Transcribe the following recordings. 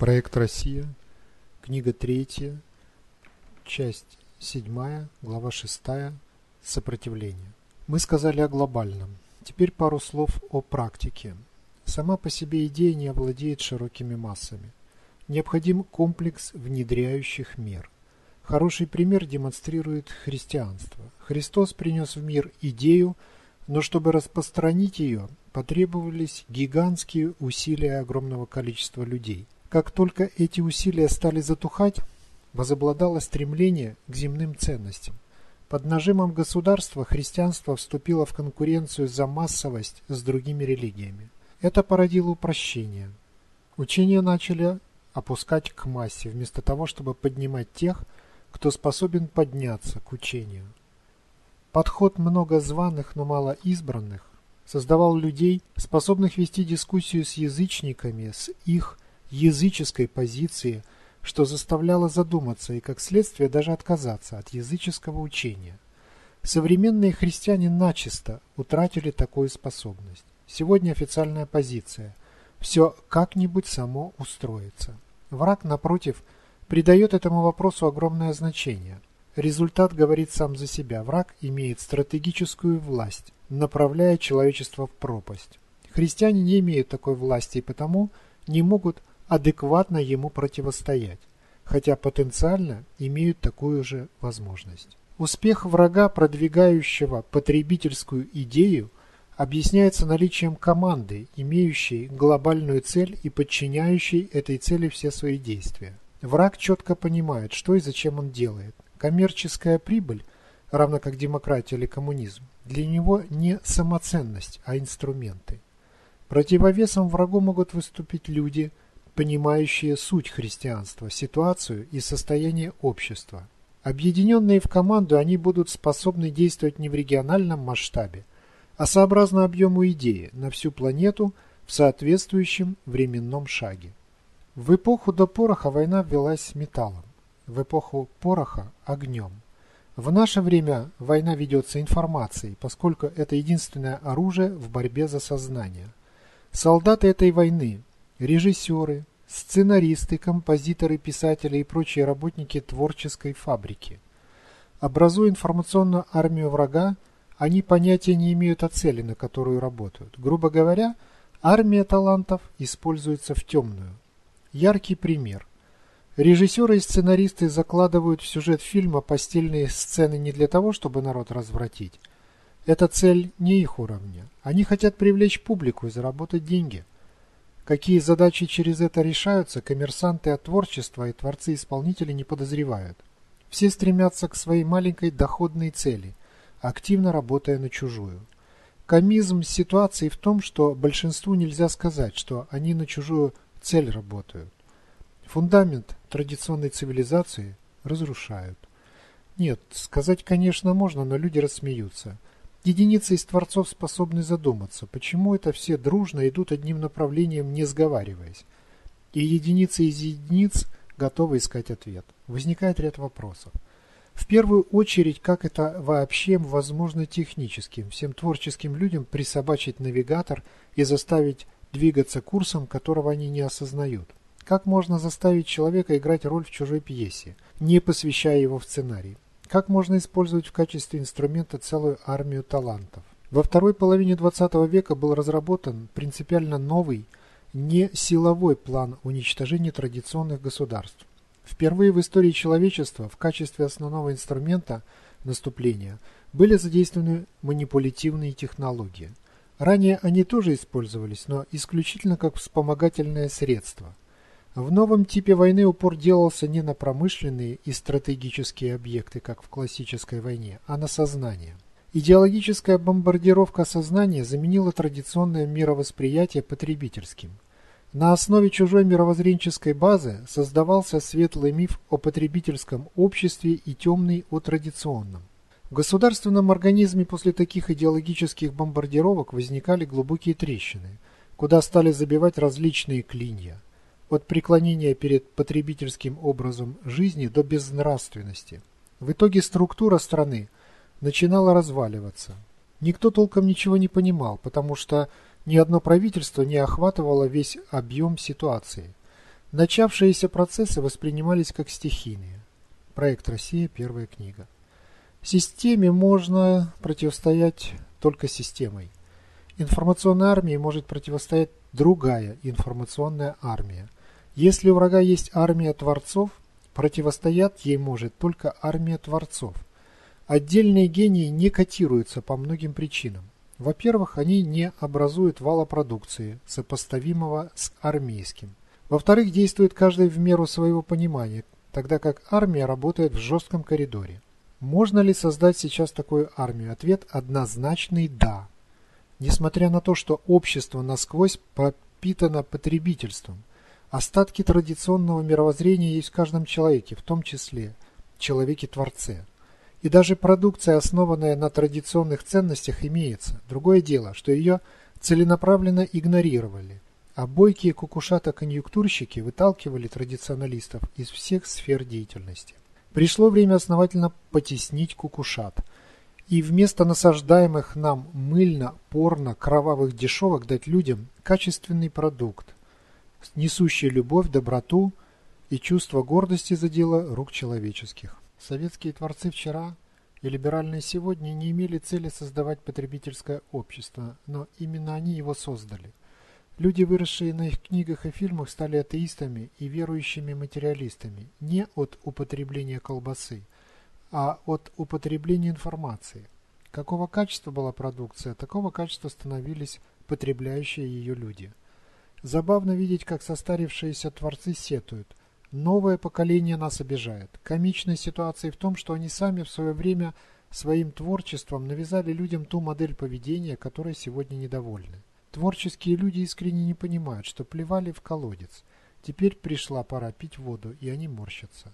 Проект «Россия», книга 3, часть 7, глава 6, сопротивление. Мы сказали о глобальном. Теперь пару слов о практике. Сама по себе идея не овладеет широкими массами. Необходим комплекс внедряющих мер. Хороший пример демонстрирует христианство. Христос принес в мир идею, но чтобы распространить ее, потребовались гигантские усилия огромного количества людей – как только эти усилия стали затухать, возобладало стремление к земным ценностям. Под нажимом государства христианство вступило в конкуренцию за массовость с другими религиями. Это породило упрощение. Учения начали опускать к массе, вместо того, чтобы поднимать тех, кто способен подняться к учению. Подход много званых, но мало избранных создавал людей, способных вести дискуссию с язычниками, с их языческой позиции, что заставляло задуматься и, как следствие, даже отказаться от языческого учения. Современные христиане начисто утратили такую способность. Сегодня официальная позиция – все как-нибудь само устроится. Враг, напротив, придает этому вопросу огромное значение. Результат говорит сам за себя. Враг имеет стратегическую власть, направляя человечество в пропасть. Христиане не имеют такой власти и потому не могут адекватно ему противостоять, хотя потенциально имеют такую же возможность. Успех врага, продвигающего потребительскую идею, объясняется наличием команды, имеющей глобальную цель и подчиняющей этой цели все свои действия. Враг четко понимает, что и зачем он делает. Коммерческая прибыль, равно как демократия или коммунизм, для него не самоценность, а инструменты. Противовесом врагу могут выступить люди – понимающие суть христианства, ситуацию и состояние общества. Объединенные в команду, они будут способны действовать не в региональном масштабе, а сообразно объему идеи на всю планету в соответствующем временном шаге. В эпоху до пороха война велась металлом, в эпоху пороха – огнем. В наше время война ведется информацией, поскольку это единственное оружие в борьбе за сознание. Солдаты этой войны – режиссеры, сценаристы, композиторы, писатели и прочие работники творческой фабрики. Образуя информационную армию врага, они понятия не имеют о цели, на которую работают. Грубо говоря, армия талантов используется в темную. Яркий пример. Режиссеры и сценаристы закладывают в сюжет фильма постельные сцены не для того, чтобы народ развратить. Эта цель не их уровня. Они хотят привлечь публику и заработать деньги. Какие задачи через это решаются, коммерсанты от творчества и творцы-исполнители не подозревают. Все стремятся к своей маленькой доходной цели, активно работая на чужую. Комизм ситуации в том, что большинству нельзя сказать, что они на чужую цель работают. Фундамент традиционной цивилизации разрушают. Нет, сказать, конечно, можно, но люди рассмеются – Единицы из творцов способны задуматься, почему это все дружно идут одним направлением, не сговариваясь. И единицы из единиц готовы искать ответ. Возникает ряд вопросов. В первую очередь, как это вообще возможно технически, всем творческим людям присобачить навигатор и заставить двигаться курсом, которого они не осознают? Как можно заставить человека играть роль в чужой пьесе, не посвящая его в сценарий? Как можно использовать в качестве инструмента целую армию талантов? Во второй половине XX века был разработан принципиально новый, не силовой план уничтожения традиционных государств. Впервые в истории человечества в качестве основного инструмента наступления были задействованы манипулятивные технологии. Ранее они тоже использовались, но исключительно как вспомогательное средство. В новом типе войны упор делался не на промышленные и стратегические объекты, как в классической войне, а на сознание. Идеологическая бомбардировка сознания заменила традиционное мировосприятие потребительским. На основе чужой мировоззренческой базы создавался светлый миф о потребительском обществе и темный о традиционном. В государственном организме после таких идеологических бомбардировок возникали глубокие трещины, куда стали забивать различные клинья – от преклонения перед потребительским образом жизни до безнравственности. В итоге структура страны начинала разваливаться. Никто толком ничего не понимал, потому что ни одно правительство не охватывало весь объем ситуации. Начавшиеся процессы воспринимались как стихийные. Проект «Россия. Первая книга». Системе можно противостоять только системой. Информационной армии может противостоять другая информационная армия. Если у врага есть армия творцов, противостоять ей может только армия творцов. Отдельные гении не котируются по многим причинам. Во-первых, они не образуют вала продукции, сопоставимого с армейским. Во-вторых, действует каждый в меру своего понимания, тогда как армия работает в жестком коридоре. Можно ли создать сейчас такую армию? Ответ однозначный «да». Несмотря на то, что общество насквозь пропитано потребительством, остатки традиционного мировоззрения есть в каждом человеке, в том числе человеке-творце. И даже продукция, основанная на традиционных ценностях, имеется. Другое дело, что ее целенаправленно игнорировали, а бойкие кукушата-конъюнктурщики выталкивали традиционалистов из всех сфер деятельности. Пришло время основательно потеснить кукушат и вместо насаждаемых нам мыльно, порно, кровавых дешевок дать людям качественный продукт, несущий любовь, доброту и чувство гордости за дело рук человеческих. Советские творцы вчера и либеральные сегодня не имели цели создавать потребительское общество, но именно они его создали. Люди, выросшие на их книгах и фильмах, стали атеистами и верующими материалистами не от употребления колбасы, а от употребления информации. Какого качества была продукция, такого качества становились потребляющие ее люди. Забавно видеть, как состарившиеся творцы сетуют. Новое поколение нас обижает. Комичная ситуация в том, что они сами в свое время своим творчеством навязали людям ту модель поведения, которой сегодня недовольны. Творческие люди искренне не понимают, что плевали в колодец. Теперь пришла пора пить воду, и они морщатся.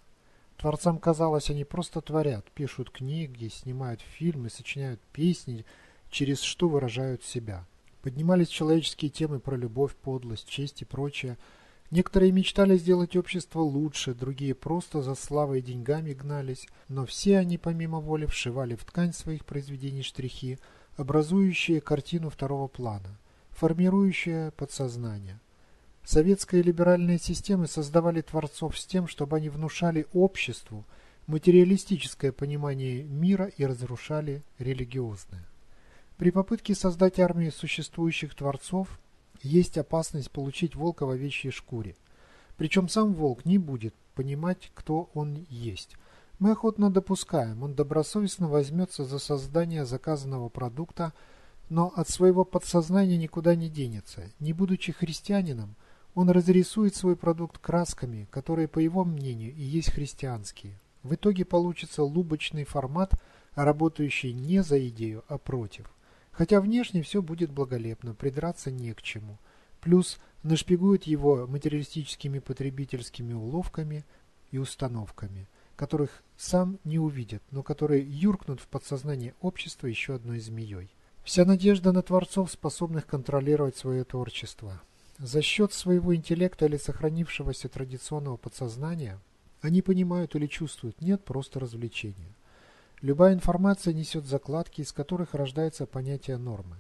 Творцам казалось, они просто творят, пишут книги, снимают фильмы, сочиняют песни, через что выражают себя. Поднимались человеческие темы про любовь, подлость, честь и прочее – Некоторые мечтали сделать общество лучше, другие просто за славой и деньгами гнались, но все они помимо воли вшивали в ткань своих произведений штрихи, образующие картину второго плана, формирующие подсознание. Советская либеральная системы создавали творцов с тем, чтобы они внушали обществу материалистическое понимание мира и разрушали религиозное. При попытке создать армию существующих творцов есть опасность получить волка в овечьей шкуре. Причем сам волк не будет понимать, кто он есть. Мы охотно допускаем, он добросовестно возьмется за создание заказанного продукта, но от своего подсознания никуда не денется. Не будучи христианином, он разрисует свой продукт красками, которые, по его мнению, и есть христианские. В итоге получится лубочный формат, работающий не за идею, а против. Хотя внешне все будет благолепно, придраться не к чему. Плюс нашпигуют его материалистическими потребительскими уловками и установками, которых сам не увидит, но которые юркнут в подсознание общества еще одной змеей. Вся надежда на творцов, способных контролировать свое творчество. За счет своего интеллекта или сохранившегося традиционного подсознания они понимают или чувствуют, нет просто развлечения. Любая информация несет закладки, из которых рождается понятие нормы.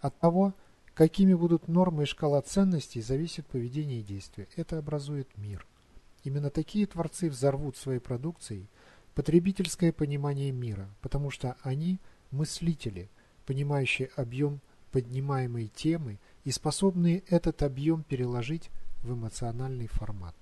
От того, какими будут нормы и шкала ценностей, зависит поведение и действие. Это образует мир. Именно такие творцы взорвут своей продукцией потребительское понимание мира, потому что они – мыслители, понимающие объем поднимаемой темы и способные этот объем переложить в эмоциональный формат.